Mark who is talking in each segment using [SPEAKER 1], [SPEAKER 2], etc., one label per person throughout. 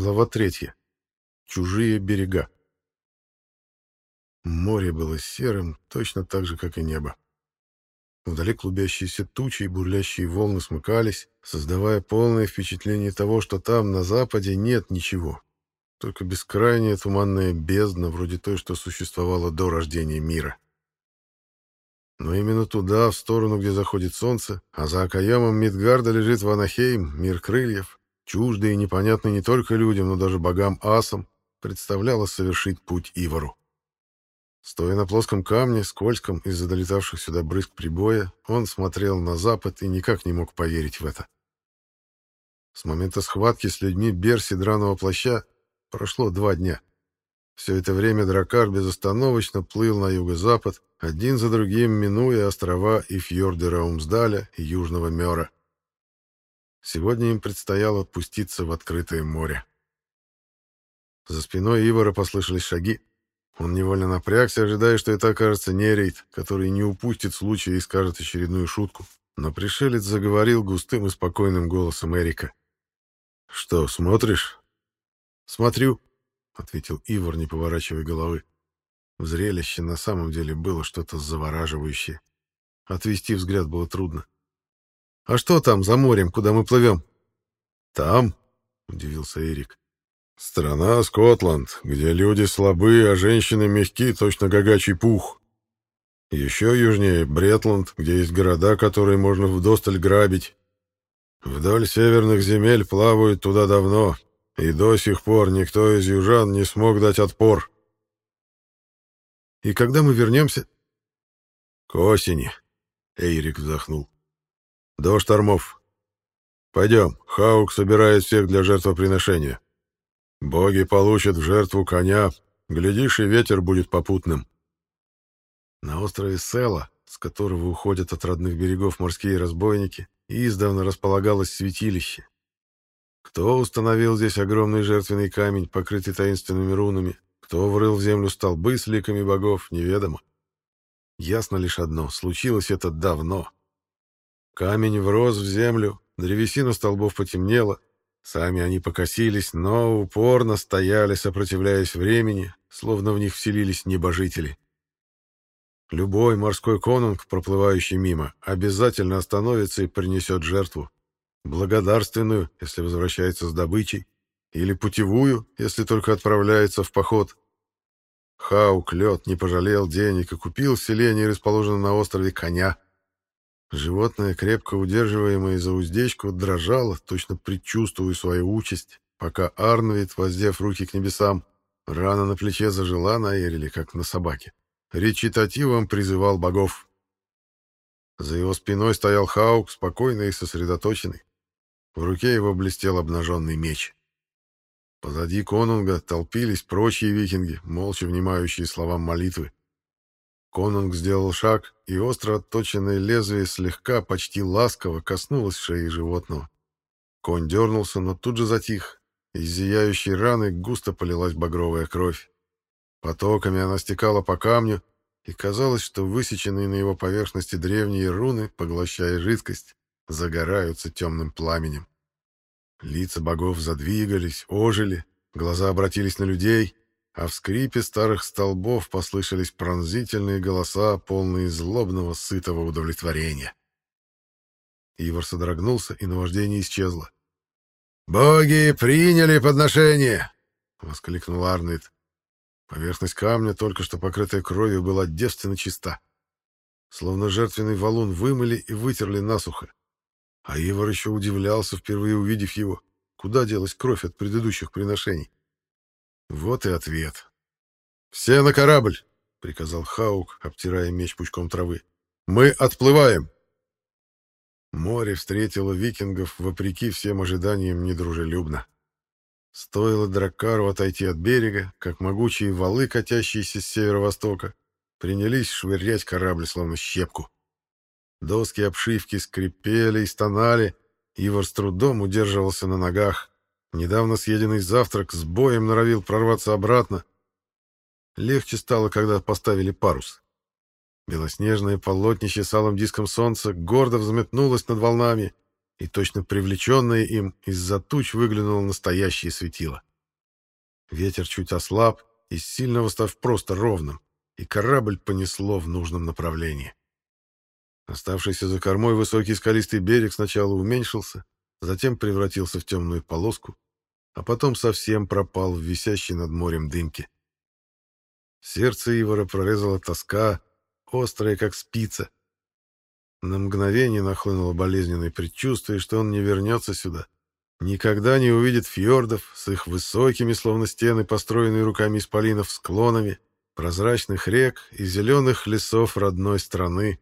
[SPEAKER 1] Глава третья. Чужие берега. Море было серым, точно так же, как и небо. Вдали клубящиеся тучи и бурлящие волны смыкались, создавая полное впечатление того, что там, на западе, нет ничего. Только бескрайняя туманная бездна, вроде той, что существовала до рождения мира. Но именно туда, в сторону, где заходит солнце, а за окоемом Мидгарда лежит Ванахейм, мир крыльев, чуждый и непонятный не только людям, но даже богам-асам, представляло совершить путь Ивару. Стоя на плоском камне, скользком из-за долетавших сюда брызг прибоя, он смотрел на запад и никак не мог поверить в это. С момента схватки с людьми Берси драного плаща прошло два дня. Все это время дракар безостановочно плыл на юго-запад, один за другим минуя острова и фьорды Раумсдаля и Южного Мёра. Сегодня им предстояло отпуститься в открытое море. За спиной Ивара послышались шаги. Он невольно напрягся, ожидая, что это окажется Нерейд, который не упустит случая и скажет очередную шутку. Но пришелец заговорил густым и спокойным голосом Эрика. «Что, смотришь?» «Смотрю», — ответил Ивар, не поворачивая головы. В зрелище на самом деле было что-то завораживающее. Отвести взгляд было трудно. «А что там за морем, куда мы плывем?» «Там?» — удивился Эрик. «Страна Скотланд, где люди слабые, а женщины мягки, точно гагачий пух. Еще южнее Бретланд, где есть города, которые можно вдосталь грабить. Вдоль северных земель плавают туда давно, и до сих пор никто из южан не смог дать отпор». «И когда мы вернемся?» «К осени», — Эйрик вздохнул. До штормов. Пойдем, Хаук собирает всех для жертвоприношения. Боги получат в жертву коня, глядишь, и ветер будет попутным. На острове Села, с которого уходят от родных берегов морские разбойники, издавна располагалось святилище. Кто установил здесь огромный жертвенный камень, покрытый таинственными рунами, кто врыл в землю столбы с ликами богов, неведомо. Ясно лишь одно — случилось это давно. Камень врос в землю, древесина столбов потемнела, сами они покосились, но упорно стояли, сопротивляясь времени, словно в них вселились небожители. Любой морской конунг, проплывающий мимо, обязательно остановится и принесет жертву. Благодарственную, если возвращается с добычей, или путевую, если только отправляется в поход. Хаук лед не пожалел денег и купил в селении, расположенном на острове, коня — Животное, крепко удерживаемое за уздечку, дрожало, точно предчувствуя свою участь, пока Арнвид, воздев руки к небесам, рана на плече зажила на Эреле, как на собаке. Речитативом призывал богов. За его спиной стоял Хаук, спокойный и сосредоточенный. В руке его блестел обнаженный меч. Позади конунга толпились прочие викинги, молча внимающие словам молитвы. Конунг сделал шаг, и остро отточенное лезвие слегка, почти ласково коснулось шеи животного. Конь дернулся, но тут же затих. Из зияющей раны густо полилась багровая кровь. Потоками она стекала по камню, и казалось, что высеченные на его поверхности древние руны, поглощая жидкость, загораются темным пламенем. Лица богов задвигались, ожили, глаза обратились на людей, а в скрипе старых столбов послышались пронзительные голоса, полные злобного, сытого удовлетворения. Ивар содрогнулся, и наваждение исчезло. «Боги приняли подношение!» — воскликнул Арнольд. Поверхность камня, только что покрытая кровью, была девственно чиста. Словно жертвенный валун вымыли и вытерли насухо. А Ивар еще удивлялся, впервые увидев его. Куда делась кровь от предыдущих приношений? Вот и ответ. «Все на корабль!» — приказал Хаук, обтирая меч пучком травы. «Мы отплываем!» Море встретило викингов, вопреки всем ожиданиям, недружелюбно. Стоило Драккару отойти от берега, как могучие валы, катящиеся с северо-востока, принялись швырять корабль, словно щепку. Доски обшивки скрипели и стонали, Ивар с трудом удерживался на ногах. Недавно съеденный завтрак с боем норовил прорваться обратно. Легче стало, когда поставили парус. Белоснежное полотнище с алым диском солнца гордо взметнулось над волнами, и точно привлеченное им из-за туч выглянуло настоящее светило. Ветер чуть ослаб, из сильного став просто ровным, и корабль понесло в нужном направлении. Оставшийся за кормой высокий скалистый берег сначала уменьшился, затем превратился в темную полоску, а потом совсем пропал в висящей над морем дымке. Сердце Ивара прорезала тоска, острая, как спица. На мгновение нахлынуло болезненное предчувствие, что он не вернется сюда, никогда не увидит фьордов с их высокими, словно стены, построенные руками исполинов, склонами, прозрачных рек и зеленых лесов родной страны.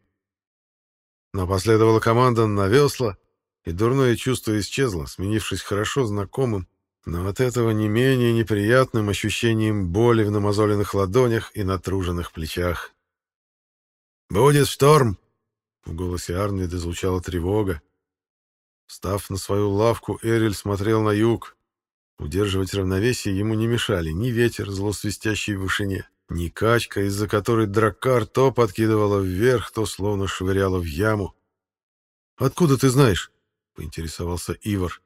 [SPEAKER 1] Но последовала команда на весла, и дурное чувство исчезло, сменившись хорошо знакомым, но от этого не менее неприятным ощущением боли в намазоленных ладонях и натруженных плечах. «Будет шторм!» — в голосе Арнвида звучала тревога. Став на свою лавку, Эриль смотрел на юг. Удерживать равновесие ему не мешали ни ветер, зло свистящий в вышине, ни качка, из-за которой драккар то подкидывала вверх, то словно швыряла в яму. «Откуда ты знаешь?» — поинтересовался Ивар.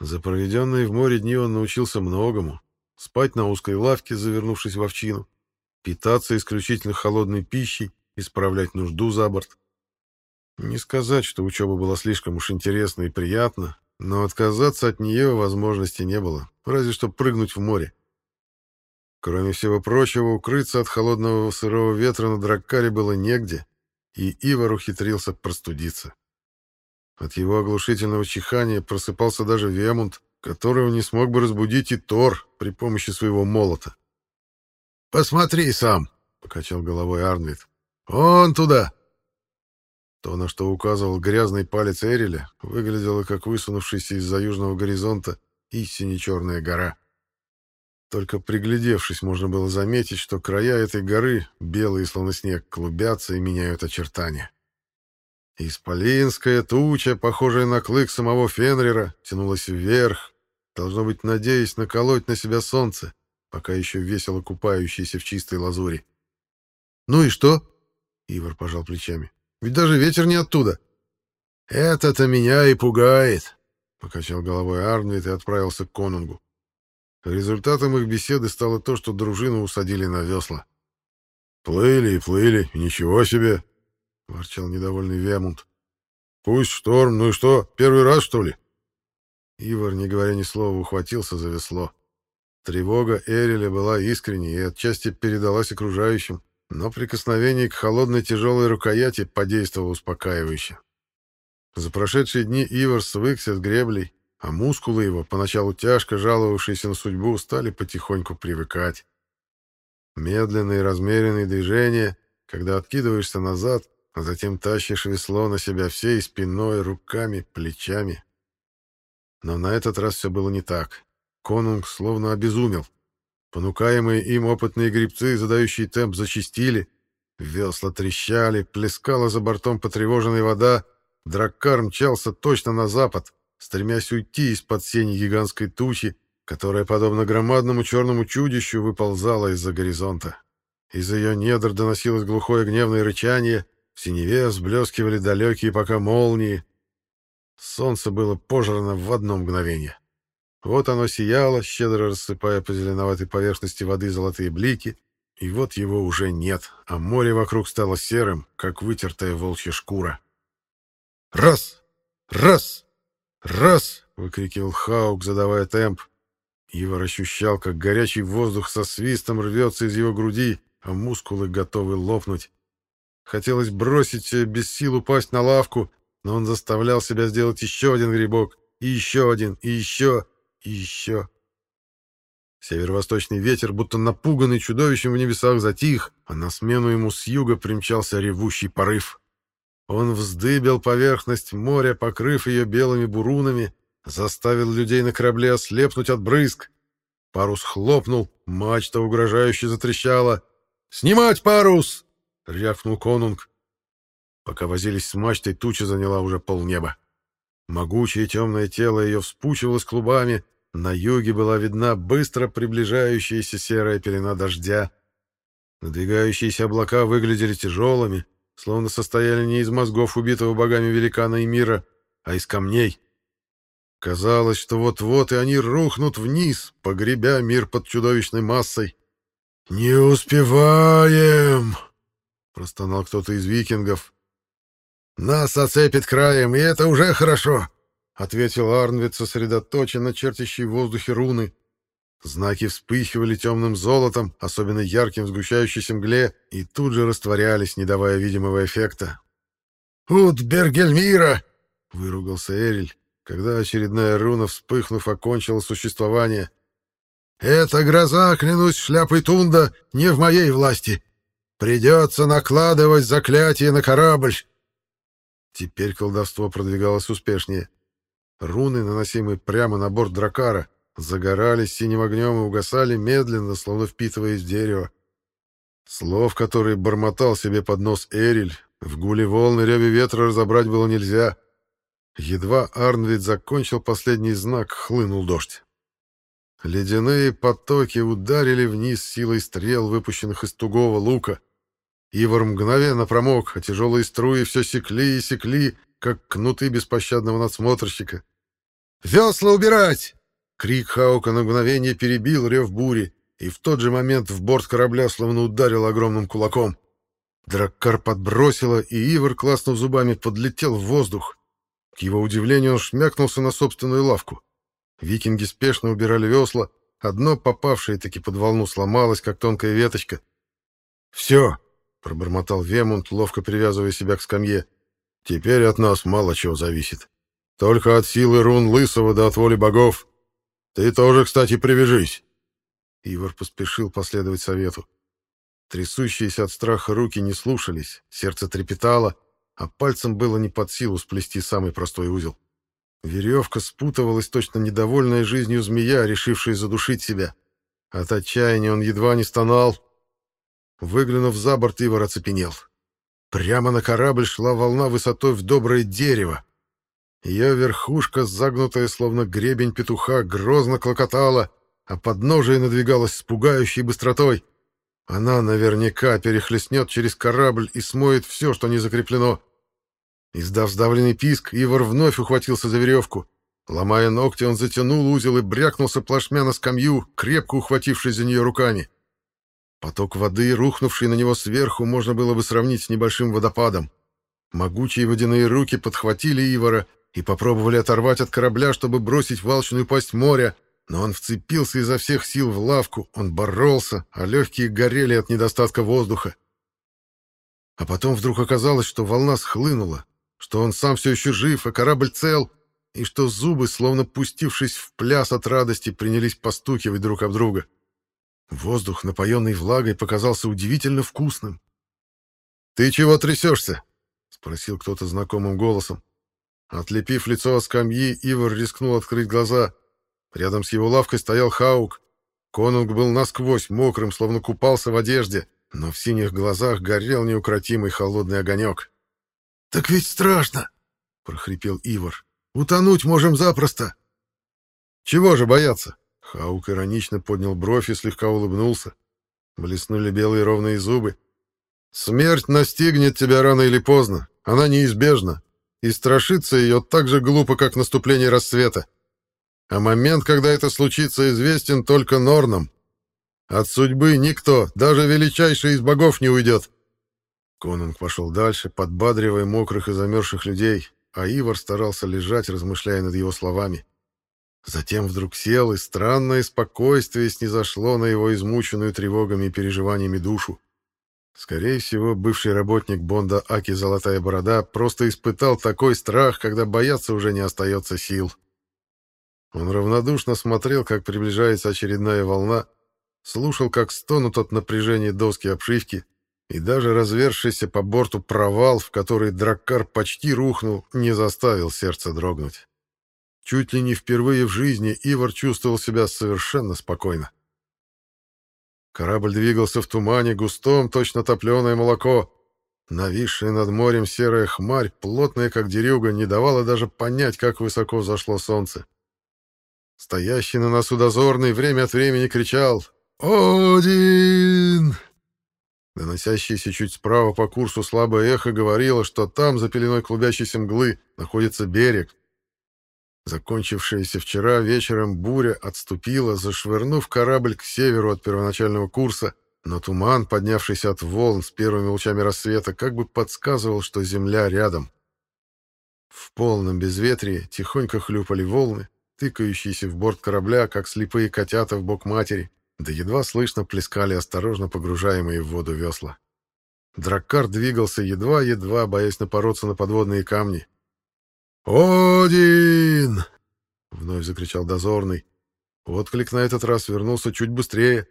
[SPEAKER 1] За проведенные в море дни он научился многому. Спать на узкой лавке, завернувшись в овчину, питаться исключительно холодной пищей, исправлять нужду за борт. Не сказать, что учеба была слишком уж интересна и приятна, но отказаться от нее возможности не было, разве что прыгнуть в море. Кроме всего прочего, укрыться от холодного сырого ветра на Драккаре было негде, и Ивар ухитрился простудиться. От его оглушительного чихания просыпался даже Вемунд, которого не смог бы разбудить и Тор при помощи своего молота. «Посмотри сам!» — покачал головой Арнвид. «Он туда!» То, на что указывал грязный палец Эриля, выглядело как высунувшаяся из-за южного горизонта истине черная гора. Только приглядевшись, можно было заметить, что края этой горы, белые словно снег, клубятся и меняют очертания. Исполинская туча, похожая на клык самого Фенрира, тянулась вверх, должно быть, надеясь наколоть на себя солнце, пока еще весело купающееся в чистой лазури. «Ну и что?» — Ивар пожал плечами. «Ведь даже ветер не оттуда». «Это-то меня и пугает», — покачал головой Арнвид и отправился к конунгу. Результатом их беседы стало то, что дружину усадили на весла. «Плыли и плыли, ничего себе!» — ворчал недовольный Вемунд. «Пусть шторм, ну и что, первый раз, что ли?» Ивар, не говоря ни слова, ухватился за весло. Тревога Эриля была искренней и отчасти передалась окружающим, но прикосновение к холодной тяжелой рукояти подействовало успокаивающе. За прошедшие дни Ивар свыкся с греблей, а мускулы его, поначалу тяжко жаловавшиеся на судьбу, стали потихоньку привыкать. Медленные размеренные движения, когда откидываешься назад, а затем тащишь весло на себя всей спиной, руками, плечами. Но на этот раз все было не так. Конунг словно обезумел. Понукаемые им опытные грибцы, задающие темп, зачистили. Весла трещали, плескала за бортом потревоженная вода. Драккар мчался точно на запад, стремясь уйти из-под сени гигантской тучи, которая, подобно громадному черному чудищу, выползала из-за горизонта. Из ее недр доносилось глухое гневное рычание, в синеве взблескивали далекие пока молнии. Солнце было пожрано в одно мгновение. Вот оно сияло, щедро рассыпая по зеленоватой поверхности воды золотые блики, и вот его уже нет, а море вокруг стало серым, как вытертая волчья шкура. «Раз! Раз! Раз!» — выкрикивал Хаук, задавая темп. Ивар ощущал, как горячий воздух со свистом рвется из его груди, а мускулы готовы лопнуть. Хотелось бросить себя без сил упасть на лавку, но он заставлял себя сделать еще один грибок, и еще один, и еще, и еще. Северо-восточный ветер, будто напуганный чудовищем в небесах, затих, а на смену ему с юга примчался ревущий порыв. Он вздыбил поверхность моря, покрыв ее белыми бурунами, заставил людей на корабле ослепнуть от брызг. Парус хлопнул, мачта угрожающе затрещала. «Снимать парус!» — рявкнул конунг. Пока возились с мачтой, туча заняла уже полнеба. Могучее темное тело ее вспучивалось клубами, на юге была видна быстро приближающаяся серая пелена дождя. Надвигающиеся облака выглядели тяжелыми, словно состояли не из мозгов убитого богами великана и мира, а из камней. Казалось, что вот-вот и они рухнут вниз, погребя мир под чудовищной массой. «Не успеваем!» — простонал кто-то из викингов. «Нас оцепит краем, и это уже хорошо!» — ответил Арнвид, сосредоточенно чертящий в воздухе руны. Знаки вспыхивали темным золотом, особенно ярким в сгущающейся мгле, и тут же растворялись, не давая видимого эффекта. «Ут Бергельмира!» — выругался Эриль, когда очередная руна, вспыхнув, окончила существование. «Эта гроза, клянусь шляпой Тунда, не в моей власти. Придется накладывать заклятие на корабль!» Теперь колдовство продвигалось успешнее. Руны, наносимые прямо на борт дракара, загорались синим огнем и угасали медленно, словно впитываясь в дерево. Слов, которые бормотал себе под нос Эриль, в гуле волны реве ветра разобрать было нельзя. Едва Арнвид закончил последний знак, хлынул дождь. Ледяные потоки ударили вниз силой стрел, выпущенных из тугого лука. Ивар мгновенно промок, а тяжелые струи все секли и секли, как кнуты беспощадного надсмотрщика. «Весла убирать!» Крик Хаука на мгновение перебил рев бури, и в тот же момент в борт корабля словно ударил огромным кулаком. Драккар подбросило, и Ивар, класснув зубами, подлетел в воздух. К его удивлению, он шмякнулся на собственную лавку. Викинги спешно убирали весла, одно попавшее таки под волну сломалось, как тонкая веточка. «Все!» — пробормотал Вемунд, ловко привязывая себя к скамье. «Теперь от нас мало чего зависит. Только от силы рун Лысого да от воли богов. Ты тоже, кстати, привяжись. Ивар поспешил последовать совету. Трясущиеся от страха руки не слушались, сердце трепетало, а пальцем было не под силу сплести самый простой узел. Веревка спутывалась, точно недовольная жизнью змея, решившая задушить себя. От отчаяния он едва не стонал. Выглянув за борт, Ивар оцепенел. Прямо на корабль шла волна высотой в доброе дерево. Ее верхушка, загнутая словно гребень петуха, грозно клокотала, а подножие надвигалось с пугающей быстротой. Она наверняка перехлестнет через корабль и смоет все, что не закреплено. Издав сдавленный писк, Ивар вновь ухватился за веревку. Ломая ногти, он затянул узел и брякнулся плашмя на скамью, крепко ухватившись за нее руками. Поток воды, рухнувший на него сверху, можно было бы сравнить с небольшим водопадом. Могучие водяные руки подхватили Ивара и попробовали оторвать от корабля, чтобы бросить в алчную пасть моря, но он вцепился изо всех сил в лавку, он боролся, а легкие горели от недостатка воздуха. А потом вдруг оказалось, что волна схлынула, что он сам все еще жив, а корабль цел, и что зубы, словно пустившись в пляс от радости, принялись постукивать друг об друга. Воздух, напоенный влагой, показался удивительно вкусным. «Ты чего трясешься?» — спросил кто-то знакомым голосом. Отлепив лицо от скамьи, Ивар рискнул открыть глаза. Рядом с его лавкой стоял Хаук. Конунг был насквозь мокрым, словно купался в одежде, но в синих глазах горел неукротимый холодный огонек. «Так ведь страшно!» — прохрипел Ивар. «Утонуть можем запросто!» «Чего же бояться?» Хаук иронично поднял бровь и слегка улыбнулся. Блеснули белые ровные зубы. «Смерть настигнет тебя рано или поздно. Она неизбежна и страшиться ее так же глупо, как наступление рассвета. А момент, когда это случится, известен только Норнам. От судьбы никто, даже величайший из богов, не уйдет. Конунг пошел дальше, подбадривая мокрых и замерзших людей, а Ивар старался лежать, размышляя над его словами. Затем вдруг сел, и странное спокойствие снизошло на его измученную тревогами и переживаниями душу. Скорее всего, бывший работник Бонда Аки Золотая Борода просто испытал такой страх, когда бояться уже не остается сил. Он равнодушно смотрел, как приближается очередная волна, слушал, как стонут от напряжения доски обшивки, и даже развершийся по борту провал, в который драккар почти рухнул, не заставил сердце дрогнуть. Чуть ли не впервые в жизни Ивар чувствовал себя совершенно спокойно. Корабль двигался в тумане, густом, точно топленое молоко. Нависшая над морем серая хмарь, плотная, как дерюга, не давала даже понять, как высоко взошло солнце. Стоящий на носу дозорный время от времени кричал «Один!». Доносящееся чуть справа по курсу слабое эхо говорило, что там, за пеленой клубящейся мглы, находится берег. Закончившаяся вчера вечером буря отступила, зашвырнув корабль к северу от первоначального курса, но туман, поднявшийся от волн с первыми лучами рассвета, как бы подсказывал, что земля рядом. В полном безветрии тихонько хлюпали волны, тыкающиеся в борт корабля, как слепые котята в бок матери, да едва слышно плескали осторожно погружаемые в воду весла. Драккар двигался едва-едва, боясь напороться на подводные камни. «Один!» — вновь закричал дозорный. Отклик на этот раз вернулся чуть быстрее,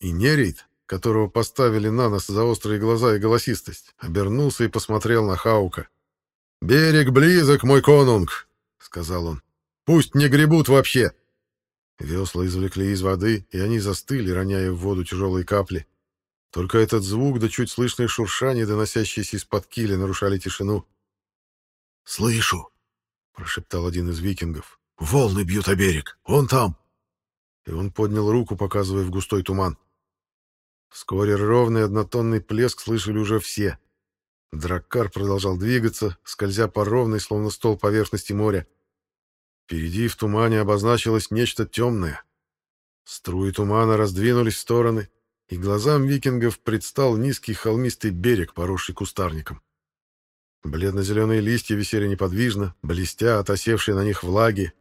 [SPEAKER 1] и Нерейд, которого поставили на нос за острые глаза и голосистость, обернулся и посмотрел на Хаука. «Берег близок, мой конунг!» — сказал он. «Пусть не гребут вообще!» Весла извлекли из воды, и они застыли, роняя в воду тяжелые капли. Только этот звук да чуть слышное шуршание, доносящееся из-под киля, нарушали тишину.
[SPEAKER 2] «Слышу!» — прошептал один из викингов. «Волны бьют о берег! Он там!»
[SPEAKER 1] И он поднял руку, показывая в густой туман. Вскоре ровный однотонный плеск слышали уже все. Драккар продолжал двигаться, скользя по ровной, словно стол поверхности моря. Впереди в тумане обозначилось нечто темное. Струи тумана раздвинулись в стороны, и глазам викингов предстал низкий холмистый берег, поросший кустарником. Бледно-зеленые листья висели неподвижно, блестя от осевшей на них влаги.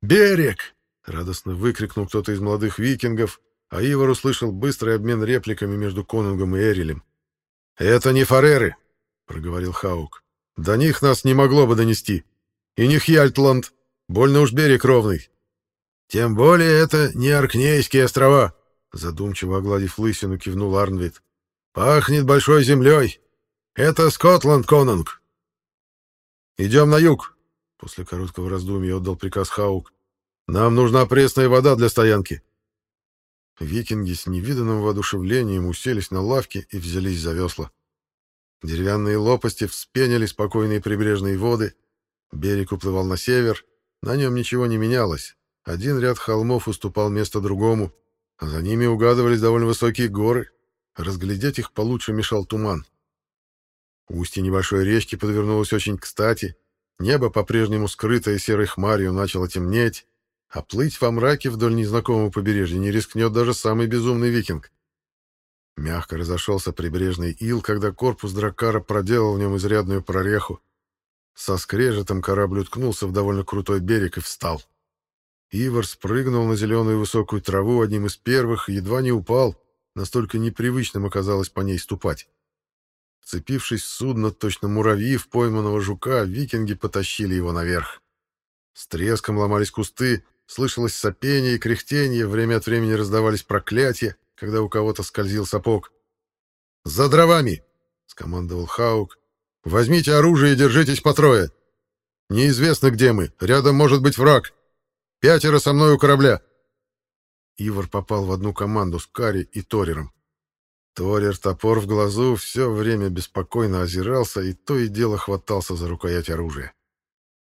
[SPEAKER 1] «Берег!» — радостно выкрикнул кто-то из молодых викингов, а Ивар услышал быстрый обмен репликами между Конунгом и Эрилем. «Это не фареры!» — проговорил Хаук. «До них нас не могло бы донести. И не Хьяльтланд. Больно уж берег ровный». «Тем более это не Аркнейские острова», — задумчиво огладив лысину, кивнул Арнвид. «Пахнет большой землей. Это Скотланд, Конунг». «Идем на юг», — после короткого раздумья отдал приказ Хаук. «Нам нужна пресная вода для стоянки». Викинги с невиданным воодушевлением уселись на лавке и взялись за весла. Деревянные лопасти вспенили спокойные прибрежные воды. Берег уплывал на север. На нем ничего не менялось. Один ряд холмов уступал место другому, а за ними угадывались довольно высокие горы. Разглядеть их получше мешал туман. Устье небольшой речки подвернулось очень кстати. Небо, по-прежнему скрытое серой хмарью, начало темнеть, а плыть во мраке вдоль незнакомого побережья не рискнет даже самый безумный викинг. Мягко разошелся прибрежный ил, когда корпус дракара проделал в нем изрядную прореху. Со скрежетом корабль уткнулся в довольно крутой берег и встал. Ивар спрыгнул на зеленую высокую траву одним из первых и едва не упал, настолько непривычным оказалось по ней ступать. Вцепившись в судно, точно муравьи в пойманного жука, викинги потащили его наверх. С треском ломались кусты, слышалось сопение и кряхтение, время от времени раздавались проклятия, когда у кого-то скользил сапог. «За дровами!» — скомандовал Хаук. «Возьмите оружие и держитесь по трое. Неизвестно, где мы. Рядом может быть враг. Пятеро со мной у корабля». Ивар попал в одну команду с Кари и Торером. Торер, топор в глазу, все время беспокойно озирался и то и дело хватался за рукоять оружия.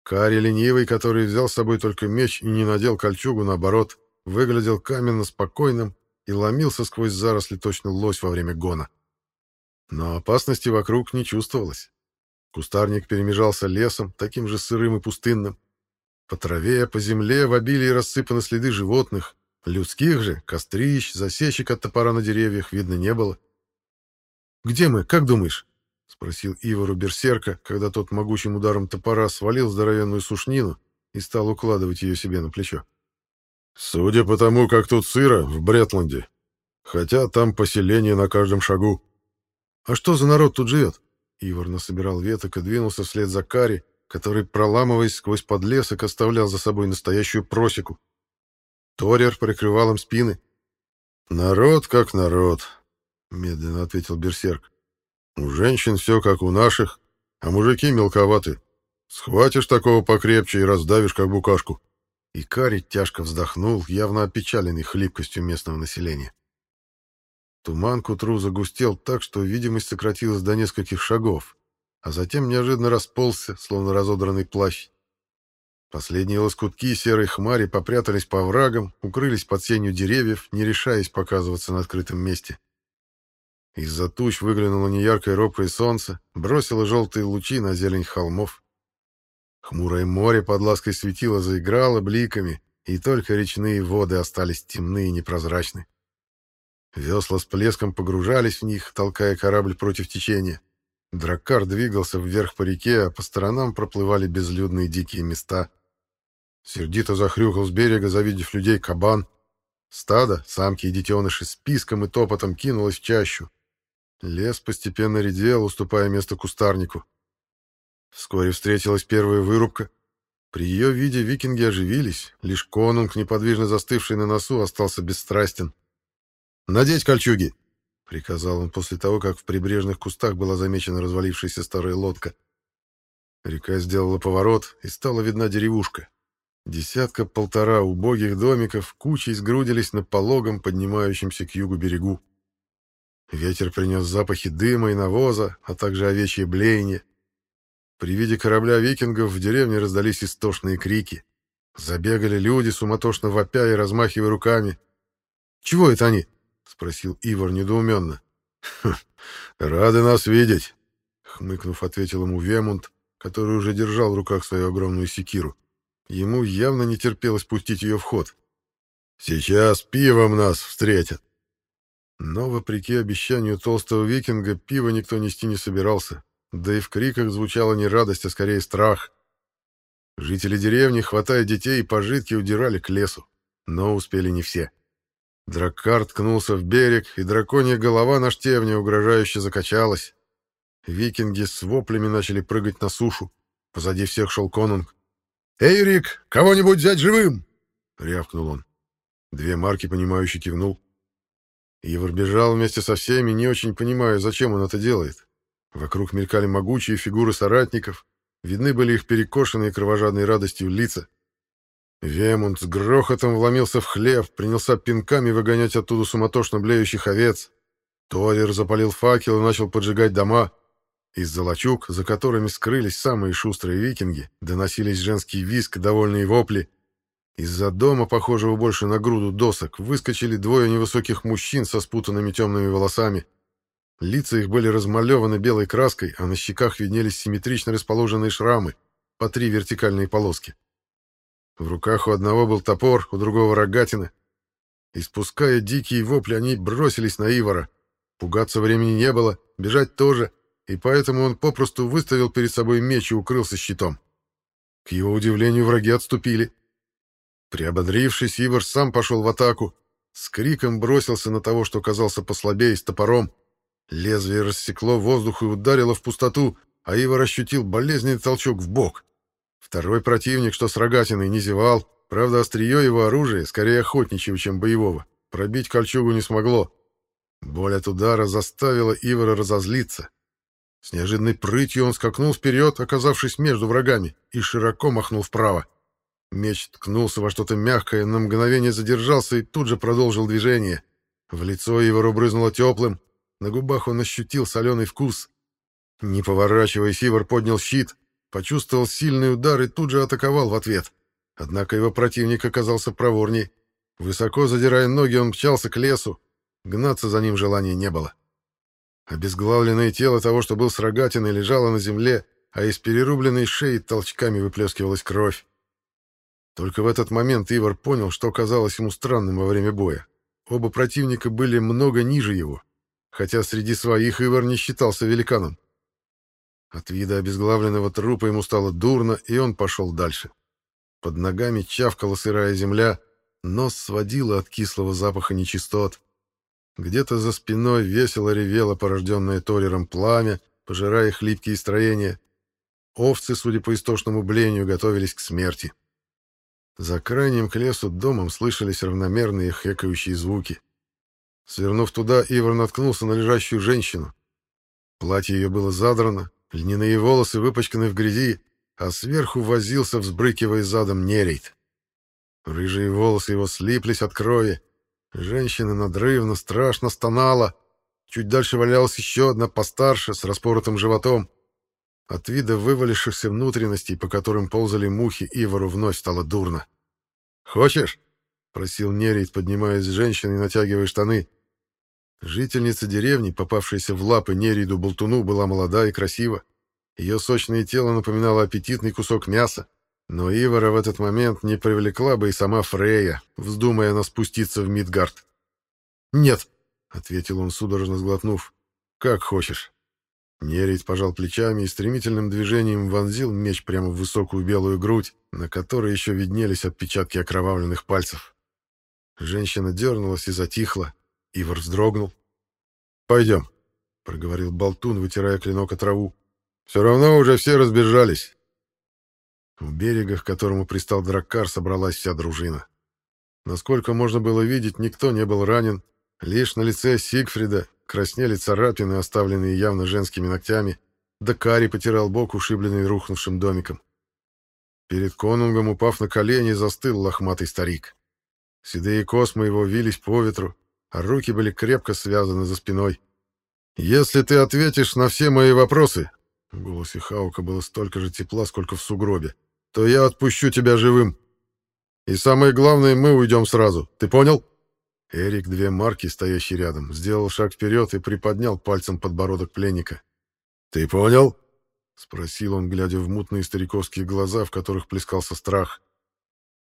[SPEAKER 1] Кари ленивый, который взял с собой только меч и не надел кольчугу, наоборот, выглядел каменно спокойным и ломился сквозь заросли точно лось во время гона. Но опасности вокруг не чувствовалось. Кустарник перемежался лесом, таким же сырым и пустынным. По траве, по земле в обилии рассыпаны следы животных. Людских же, кострищ, засечек от топора на деревьях видно не было. «Где мы, как думаешь?» — спросил Ивару Берсерка, когда тот могучим ударом топора свалил здоровенную сушнину и стал укладывать ее себе на плечо. Судя по тому, как тут сыро, в Бретланде. Хотя там поселение на каждом шагу. А что за народ тут живет? Ивар насобирал веток и двинулся вслед за Кари, который, проламываясь сквозь подлесок, оставлял за собой настоящую просеку. Торер прикрывал им спины. «Народ как народ», — медленно ответил Берсерк. «У женщин все как у наших, а мужики мелковаты. Схватишь такого покрепче и раздавишь, как букашку». И Кари тяжко вздохнул, явно опечаленный хлипкостью местного населения. Туман к утру загустел так, что видимость сократилась до нескольких шагов, а затем неожиданно расползся, словно разодранный плащ. Последние лоскутки серой хмари попрятались по врагам, укрылись под сенью деревьев, не решаясь показываться на открытом месте. Из-за туч выглянуло неяркое робкое солнце, бросило желтые лучи на зелень холмов. Хмурое море под лаской светила заиграло бликами, и только речные воды остались темны и непрозрачны. Весла с плеском погружались в них, толкая корабль против течения. Драккар двигался вверх по реке, а по сторонам проплывали безлюдные дикие места. Сердито захрюкал с берега, завидев людей, кабан. Стадо, самки и детеныши с писком и топотом кинулось в чащу. Лес постепенно редел, уступая место кустарнику. Вскоре встретилась первая вырубка. При ее виде викинги оживились, лишь конунг, неподвижно застывший на носу, остался бесстрастен. «Надеть кольчуги!» — приказал он после того, как в прибрежных кустах была замечена развалившаяся старая лодка. Река сделала поворот, и стала видна деревушка. Десятка-полтора убогих домиков кучей сгрудились на пологом, поднимающемся к югу берегу. Ветер принес запахи дыма и навоза, а также овечье блеяние. При виде корабля викингов в деревне раздались истошные крики. Забегали люди, суматошно вопя и размахивая руками. «Чего это они?» — спросил Ивар недоуменно. «Хм, «Рады нас видеть», — хмыкнув, ответил ему Вемунд, который уже держал в руках свою огромную секиру. Ему явно не терпелось пустить ее в ход. «Сейчас пивом нас встретят». Но, вопреки обещанию толстого викинга, пива никто нести не собирался. Да и в криках звучала не радость, а скорее страх. Жители деревни, хватая детей и пожитки, удирали к лесу. Но успели не все. Драккар ткнулся в берег, и драконья голова на штевне угрожающе закачалась. Викинги с воплями начали прыгать на сушу. Позади всех шел конунг. «Эйрик, кого-нибудь взять живым!» — рявкнул он. Две марки, понимающе кивнул. Ивар бежал вместе со всеми, не очень понимая, зачем он это делает. Вокруг мелькали могучие фигуры соратников, видны были их перекошенные кровожадной радостью лица. Вемунд с грохотом вломился в хлев, принялся пинками выгонять оттуда суматошно блеющих овец. Торир запалил факел и начал поджигать дома. Из-за лачуг, за которыми скрылись самые шустрые викинги, доносились женский визг, довольные вопли. Из-за дома, похожего больше на груду досок, выскочили двое невысоких мужчин со спутанными темными волосами. Лица их были размалеваны белой краской, а на щеках виднелись симметрично расположенные шрамы, по три вертикальные полоски. В руках у одного был топор, у другого рогатина. Испуская дикие вопли, они бросились на Ивара. Пугаться времени не было, бежать тоже, и поэтому он попросту выставил перед собой меч и укрылся щитом. К его удивлению, враги отступили. Приободрившись, Ивар сам пошел в атаку. С криком бросился на того, что казался послабее, с топором. Лезвие рассекло воздух и ударило в пустоту, а Ивар ощутил болезненный толчок в бок. Второй противник, что с рогатиной, не зевал, правда, острие его оружия, скорее охотничьего, чем боевого, пробить кольчугу не смогло. Боль от удара заставила Ивара разозлиться. С неожиданной прытью он скакнул вперед, оказавшись между врагами, и широко махнул вправо. Меч ткнулся во что-то мягкое, на мгновение задержался и тут же продолжил движение. В лицо его брызнуло теплым, на губах он ощутил соленый вкус. Не поворачиваясь, Ивар поднял щит, почувствовал сильный удар и тут же атаковал в ответ. Однако его противник оказался проворней. Высоко задирая ноги, он мчался к лесу. Гнаться за ним желания не было. Обезглавленное тело того, что был с рогатиной, лежало на земле, а из перерубленной шеи толчками выплескивалась кровь. Только в этот момент Ивар понял, что казалось ему странным во время боя. Оба противника были много ниже его, хотя среди своих Ивар не считался великаном. От вида обезглавленного трупа ему стало дурно, и он пошел дальше. Под ногами чавкала сырая земля, нос сводило от кислого запаха нечистот. Где-то за спиной весело ревело порожденное Торером пламя, пожирая хлипкие строения. Овцы, судя по истошному блению, готовились к смерти. За крайним к лесу домом слышались равномерные хекающие звуки. Свернув туда, Ивар наткнулся на лежащую женщину. Платье ее было задрано, льняные волосы выпачканы в грязи, а сверху возился, взбрыкивая задом, нерейт. Рыжие волосы его слиплись от крови. Женщина надрывно, страшно стонала. Чуть дальше валялась еще одна постарше, с распоротым животом. От вида вывалившихся внутренностей, по которым ползали мухи, Ивару вновь стало дурно. «Хочешь?» — просил Нерейт, поднимаясь с женщиной и натягивая штаны. Жительница деревни, попавшаяся в лапы Нериду Болтуну, была молода и красива. Ее сочное тело напоминало аппетитный кусок мяса, но Ивара в этот момент не привлекла бы и сама Фрея, вздумая она спуститься в Мидгард. «Нет», — ответил он, судорожно сглотнув, — «как хочешь». Нерейд пожал плечами и стремительным движением вонзил меч прямо в высокую белую грудь, на которой еще виднелись отпечатки окровавленных пальцев. Женщина дернулась и затихла. Ивар вздрогнул. «Пойдем», — проговорил Болтун, вытирая клинок о траву. «Все равно уже все разбежались. У берега, к которому пристал Драккар, собралась вся дружина. Насколько можно было видеть, никто не был ранен. Лишь на лице Сигфрида краснели царапины, оставленные явно женскими ногтями, да Кари потирал бок, ушибленный рухнувшим домиком. Перед конунгом, упав на колени, застыл лохматый старик. Седые космы его вились по ветру, а руки были крепко связаны за спиной. «Если ты ответишь на все мои вопросы...» В голосе Хаука было столько же тепла, сколько в сугробе то я отпущу тебя живым. И самое главное, мы уйдем сразу. Ты понял?» Эрик, две марки, стоящий рядом, сделал шаг вперед и приподнял пальцем подбородок пленника. «Ты понял?» — спросил он, глядя в мутные стариковские глаза, в которых плескался страх.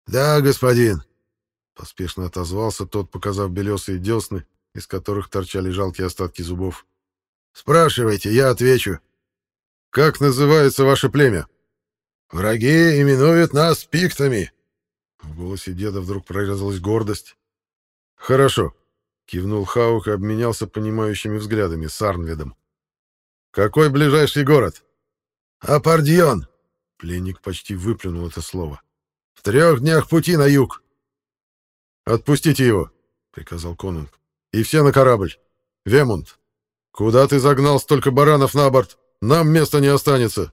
[SPEAKER 2] «Да, господин», —
[SPEAKER 1] поспешно отозвался тот, показав белесые десны, из которых торчали жалкие остатки зубов.
[SPEAKER 2] «Спрашивайте, я отвечу».
[SPEAKER 1] «Как называется ваше племя?»
[SPEAKER 2] Враги именуют нас пиктами.
[SPEAKER 1] В голосе деда вдруг прорезалась гордость. Хорошо, кивнул Хаук и обменялся понимающими взглядами с Арнведом. Какой ближайший город?
[SPEAKER 2] Апардион.
[SPEAKER 1] Пленник почти выплюнул это слово.
[SPEAKER 2] В трех днях пути на юг.
[SPEAKER 1] Отпустите его, приказал Конунг. И все на корабль. Вемунд, куда ты загнал столько баранов на борт? Нам места не останется.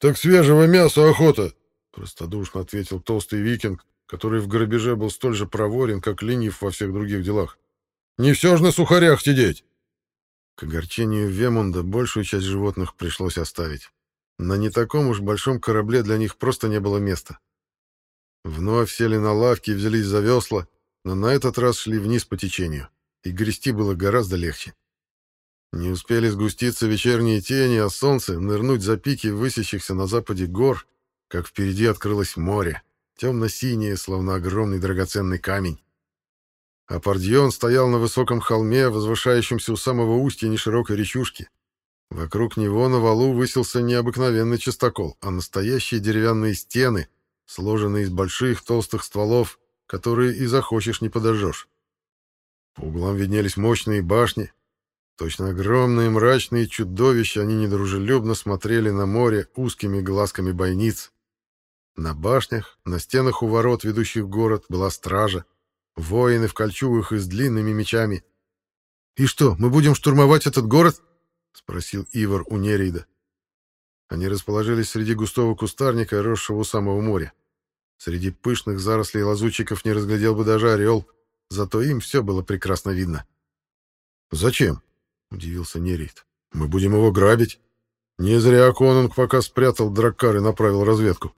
[SPEAKER 1] «Так свежего мяса охота!» — простодушно ответил толстый викинг, который в грабеже был столь же проворен, как ленив во всех других делах. «Не все же на сухарях сидеть!» К огорчению Вемунда большую часть животных пришлось оставить. На не таком уж большом корабле для них просто не было места. Вновь сели на лавки и взялись за весла, но на этот раз шли вниз по течению, и грести было гораздо легче. Не успели сгуститься вечерние тени, а солнце нырнуть за пики высящихся на западе гор, как впереди открылось море, темно-синее, словно огромный драгоценный камень. Апардион стоял на высоком холме, возвышающемся у самого устья неширокой речушки. Вокруг него на валу высился необыкновенный частокол, а настоящие деревянные стены, сложенные из больших толстых стволов, которые и захочешь не подожжешь. По углам виднелись мощные башни, Точно огромные мрачные чудовища, они недружелюбно смотрели на море узкими глазками бойниц. На башнях, на стенах у ворот, ведущих в город, была стража. Воины в кольчугах и с длинными мечами. «И что, мы будем штурмовать этот город?» — спросил Ивар у Нерейда. Они расположились среди густого кустарника, росшего у самого моря. Среди пышных зарослей лазутчиков не разглядел бы даже орел, зато им все было прекрасно видно. «Зачем?» — удивился Нерейт. «Мы будем его грабить. Не зря Конунг пока спрятал драккар и направил разведку».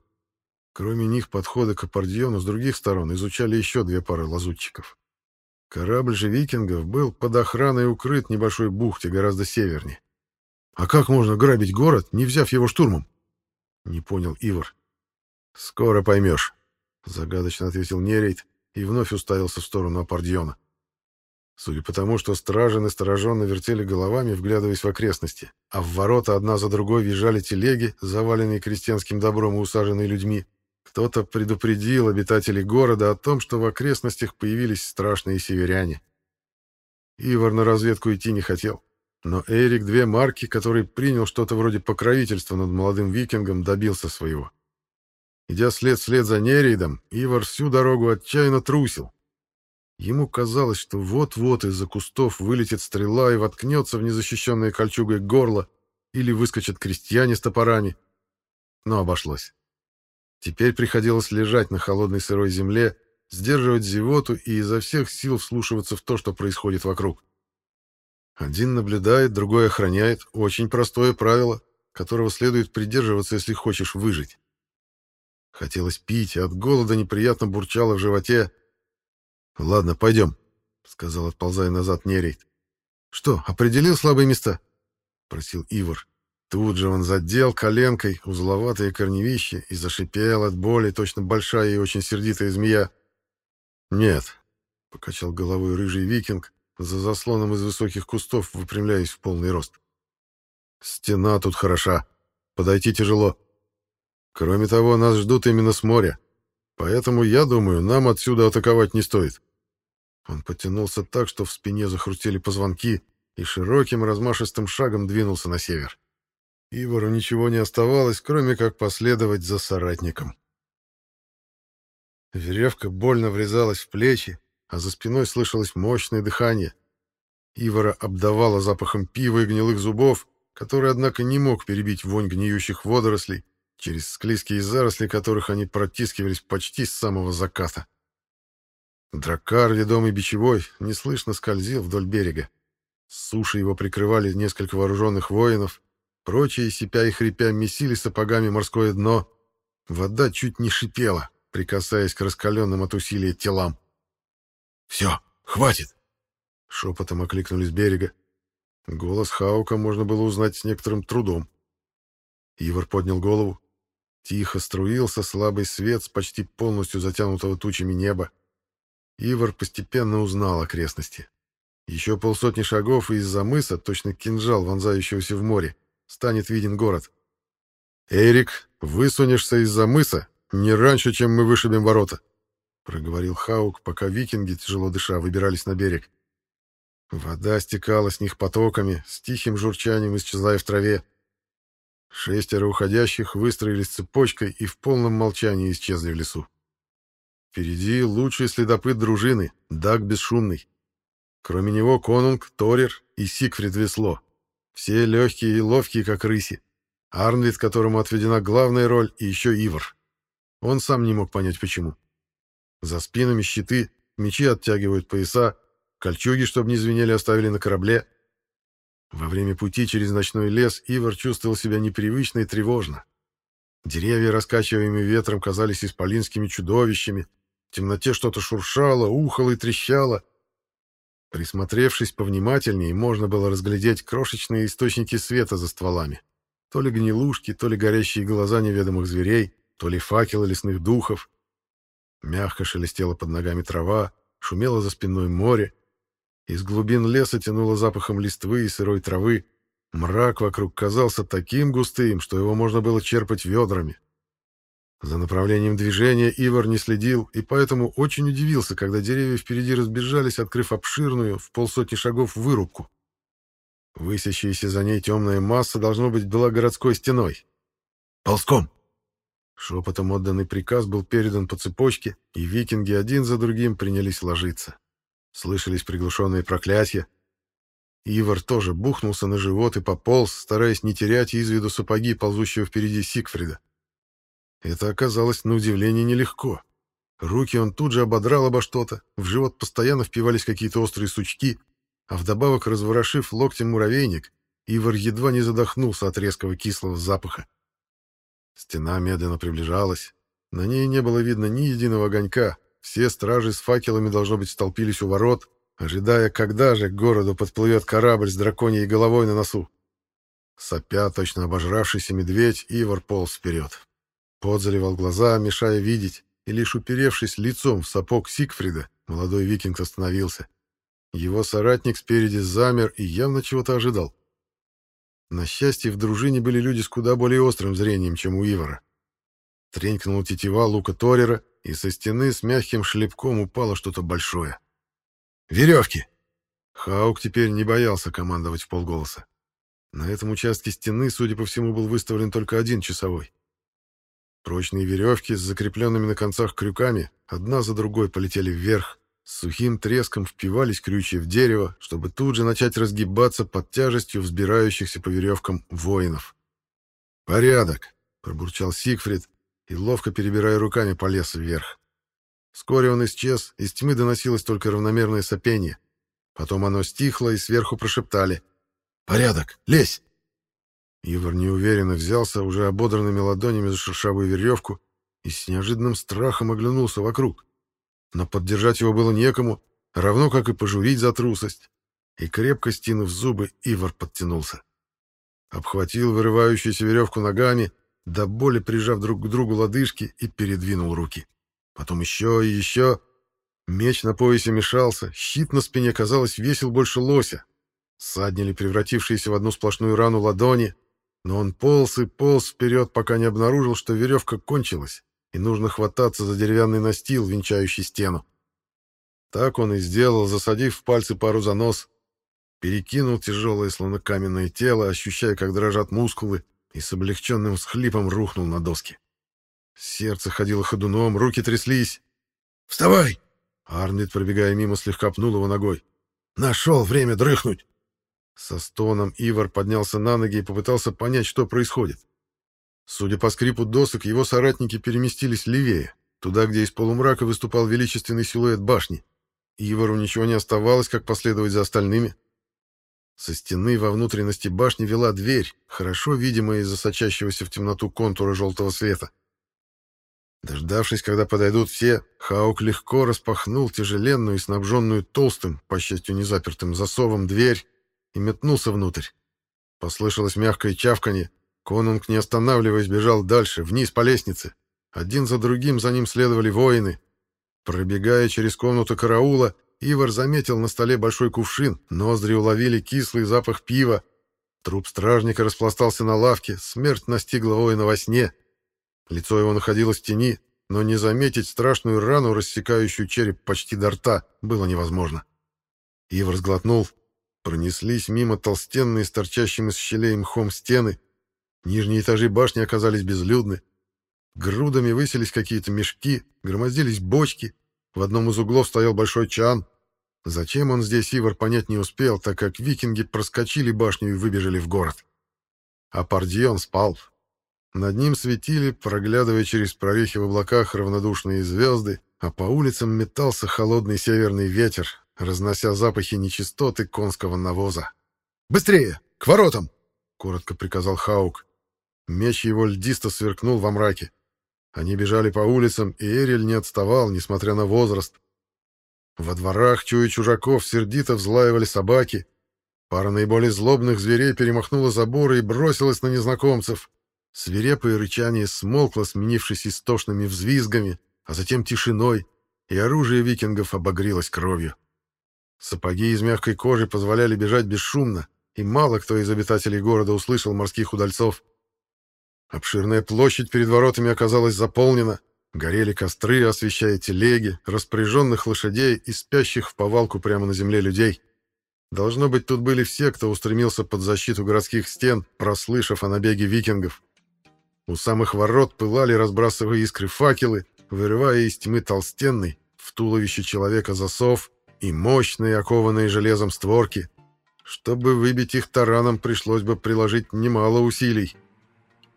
[SPEAKER 1] Кроме них подходы к Апардиону с других сторон изучали еще две пары лазутчиков. Корабль же викингов был под охраной укрыт небольшой бухте гораздо севернее. «А как можно грабить город, не взяв его штурмом?» — не понял Ивар. «Скоро поймешь», — загадочно ответил Нерейт и вновь уставился в сторону Апардиона. Судя по тому, что стражи настороженно вертели головами, вглядываясь в окрестности, а в ворота одна за другой въезжали телеги, заваленные крестьянским добром и усаженные людьми, кто-то предупредил обитателей города о том, что в окрестностях появились страшные северяне. Ивар на разведку идти не хотел. Но Эрик две марки, который принял что-то вроде покровительства над молодым викингом, добился своего. Идя след вслед за Нерейдом, Ивар всю дорогу отчаянно трусил, Ему казалось, что вот-вот из-за кустов вылетит стрела и воткнется в незащищенное кольчугой горло, или выскочат крестьяне с топорами. Но обошлось. Теперь приходилось лежать на холодной сырой земле, сдерживать зевоту и изо всех сил вслушиваться в то, что происходит вокруг. Один наблюдает, другой охраняет. Очень простое правило, которого следует придерживаться, если хочешь выжить. Хотелось пить, и от голода неприятно бурчало в животе, «Ладно, пойдем», — сказал, отползая назад Нерейт. «Что, определил слабые места?» — просил Ивар. Тут же он задел коленкой узловатое корневище и зашипел от боли, точно большая и очень сердитая змея. «Нет», — покачал головой рыжий викинг, за заслоном из высоких кустов выпрямляясь в полный рост. «Стена тут хороша. Подойти тяжело. Кроме того, нас ждут именно с моря. Поэтому, я думаю, нам отсюда атаковать не стоит». Он потянулся так, что в спине захрустели позвонки, и широким размашистым шагом двинулся на север. Ивору ничего не оставалось, кроме как последовать за соратником. Веревка больно врезалась в плечи, а за спиной слышалось мощное дыхание. Ивара обдавала запахом пива и гнилых зубов, который, однако, не мог перебить вонь гниющих водорослей, через склизкие заросли которых они протискивались почти с самого заката. Драккар, ведомый бичевой, неслышно скользил вдоль берега. С суши его прикрывали несколько вооруженных воинов, прочие, сипя и хрипя, месили сапогами морское дно. Вода чуть не шипела, прикасаясь к раскаленным от усилия телам.
[SPEAKER 2] «Все, хватит!» — шепотом окликнули с берега.
[SPEAKER 1] Голос Хаука можно было узнать с некоторым трудом. Ивар поднял голову. Тихо струился слабый свет с почти полностью затянутого тучами неба. Ивар постепенно узнал окрестности. Еще полсотни шагов, и из-за мыса, точно кинжал, вонзающегося в море, станет виден город. «Эрик, высунешься из-за мыса не раньше, чем мы вышибем ворота», — проговорил Хаук, пока викинги, тяжело дыша, выбирались на берег. Вода стекала с них потоками, с тихим журчанием исчезая в траве. Шестеро уходящих выстроились цепочкой и в полном молчании исчезли в лесу. Впереди лучший следопыт дружины, Даг Бесшумный. Кроме него Конунг, Торер и Сигфрид Весло. Все легкие и ловкие, как рыси. Арнвид, которому отведена главная роль, и еще Ивар. Он сам не мог понять, почему. За спинами щиты, мечи оттягивают пояса, кольчуги, чтобы не звенели, оставили на корабле. Во время пути через ночной лес Ивар чувствовал себя непривычно и тревожно. Деревья, раскачиваемые ветром, казались исполинскими чудовищами, в темноте что-то шуршало, ухало и трещало. Присмотревшись повнимательнее, можно было разглядеть крошечные источники света за стволами. То ли гнилушки, то ли горящие глаза неведомых зверей, то ли факелы лесных духов. Мягко шелестела под ногами трава, шумело за спиной море. Из глубин леса тянуло запахом листвы и сырой травы. Мрак вокруг казался таким густым, что его можно было черпать ведрами. За направлением движения Ивар не следил и поэтому очень удивился, когда деревья впереди разбежались, открыв обширную в полсотни шагов вырубку. Высящаяся за ней темная масса, должно быть, была городской стеной.
[SPEAKER 2] «Ползком!»
[SPEAKER 1] Шепотом отданный приказ был передан по цепочке, и викинги один за другим принялись ложиться. Слышались приглушенные проклятия. Ивар тоже бухнулся на живот и пополз, стараясь не терять из виду сапоги, ползущего впереди Сигфрида. Это оказалось на удивление нелегко. Руки он тут же ободрал обо что-то, в живот постоянно впивались какие-то острые сучки, а вдобавок, разворошив локтем муравейник, Ивар едва не задохнулся от резкого кислого запаха. Стена медленно приближалась. На ней не было видно ни единого огонька. Все стражи с факелами, должно быть, столпились у ворот, ожидая, когда же к городу подплывет корабль с драконьей головой на носу. Сопя, точно обожравшийся медведь, Ивар полз вперед. Пот глаза, мешая видеть, и лишь уперевшись лицом в сапог Сигфрида, молодой викинг остановился. Его соратник спереди замер и явно чего-то ожидал. На счастье, в дружине были люди с куда более острым зрением, чем у Ивара. Тренькнула тетива лука Торера, и со стены с мягким шлепком упало что-то большое. «Веревки!» Хаук теперь не боялся командовать в полголоса. На этом участке стены, судя по всему, был выставлен только один часовой. Прочные веревки с закрепленными на концах крюками одна за другой полетели вверх, с сухим треском впивались крючья в дерево, чтобы тут же начать разгибаться под тяжестью взбирающихся по веревкам воинов. «Порядок!» — пробурчал Сигфрид и, ловко перебирая руками, полез вверх. Вскоре он исчез, из тьмы доносилось только равномерное сопение. Потом оно стихло, и сверху прошептали. «Порядок! Лезь!» Ивар неуверенно взялся уже ободранными ладонями за шершавую веревку и с неожиданным страхом оглянулся вокруг. Но поддержать его было некому, равно как и пожурить за трусость. И крепко стянув зубы, Ивар подтянулся. обхватил вырывающуюся веревку ногами, до боли прижав друг к другу лодыжки и передвинул руки. Потом еще и еще. Меч на поясе мешался, щит на спине, казалось, весил больше лося. Саднили превратившиеся в одну сплошную рану ладони, но он полз и полз вперед, пока не обнаружил, что веревка кончилась, и нужно хвататься за деревянный настил, венчающий стену. Так он и сделал, засадив в пальцы пару занос, перекинул тяжелое слонокаменное тело, ощущая, как дрожат мускулы, и с облегченным всхлипом рухнул на доски. Сердце ходило ходуном, руки тряслись.
[SPEAKER 2] «Вставай!»
[SPEAKER 1] Арнвид, пробегая мимо, слегка пнул его ногой.
[SPEAKER 2] «Нашел время дрыхнуть!»
[SPEAKER 1] Со стоном Ивар поднялся на ноги и попытался понять, что происходит. Судя по скрипу досок, его соратники переместились левее, туда, где из полумрака выступал величественный силуэт башни. Ивару ничего не оставалось, как последовать за остальными. Со стены во внутренности башни вела дверь, хорошо видимая из-за сочащегося в темноту контура желтого света. Дождавшись, когда подойдут все, Хаук легко распахнул тяжеленную и снабженную толстым, по счастью, незапертым засовом дверь и метнулся внутрь. Послышалось мягкое чавканье. Конунг, не останавливаясь, бежал дальше, вниз по лестнице. Один за другим за ним следовали воины. Пробегая через комнату караула, Ивар заметил на столе большой кувшин, ноздри уловили кислый запах пива. Труп стражника распластался на лавке, смерть настигла воина во сне. Лицо его находилось в тени, но не заметить страшную рану, рассекающую череп почти до рта, было невозможно. Ивар сглотнул. Пронеслись мимо толстенные с торчащим из щелей мхом стены. Нижние этажи башни оказались безлюдны. Грудами высились какие-то мешки, громоздились бочки. В одном из углов стоял большой чан. Зачем он здесь, Ивар, понять не успел, так как викинги проскочили башню и выбежали в город. А Пардион спал. Над ним светили, проглядывая через прорехи в облаках, равнодушные звезды, а по улицам метался холодный северный ветер, разнося запахи нечистоты конского навоза.
[SPEAKER 2] «Быстрее! К воротам!»
[SPEAKER 1] — коротко приказал Хаук. Меч его льдисто сверкнул во мраке. Они бежали по улицам, и Эриль не отставал, несмотря на возраст. Во дворах, чуя чужаков, сердито взлаивали собаки. Пара наиболее злобных зверей перемахнула заборы и бросилась на незнакомцев. Свирепое рычание смолкло, сменившись истошными взвизгами, а затем тишиной, и оружие викингов обогрелось кровью. Сапоги из мягкой кожи позволяли бежать бесшумно, и мало кто из обитателей города услышал морских удальцов. Обширная площадь перед воротами оказалась заполнена, Горели костры, освещая телеги, распоряженных лошадей и спящих в повалку прямо на земле людей. Должно быть, тут были все, кто устремился под защиту городских стен, прослышав о набеге викингов. У самых ворот пылали, разбрасывая искры факелы, вырывая из тьмы толстенный, в туловище человека засов и мощные, окованные железом створки. Чтобы выбить их тараном, пришлось бы приложить немало усилий.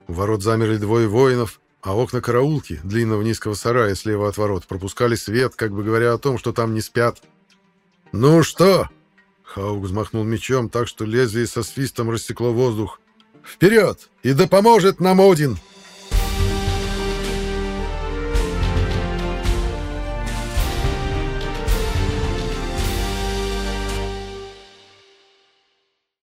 [SPEAKER 1] У ворот замерли двое воинов, а окна караулки, длинного низкого сарая слева от ворот, пропускали свет, как бы говоря о том, что там не спят. «Ну что?» Хаук взмахнул мечом так, что лезвие со свистом рассекло воздух. «Вперед! И да поможет нам Один!»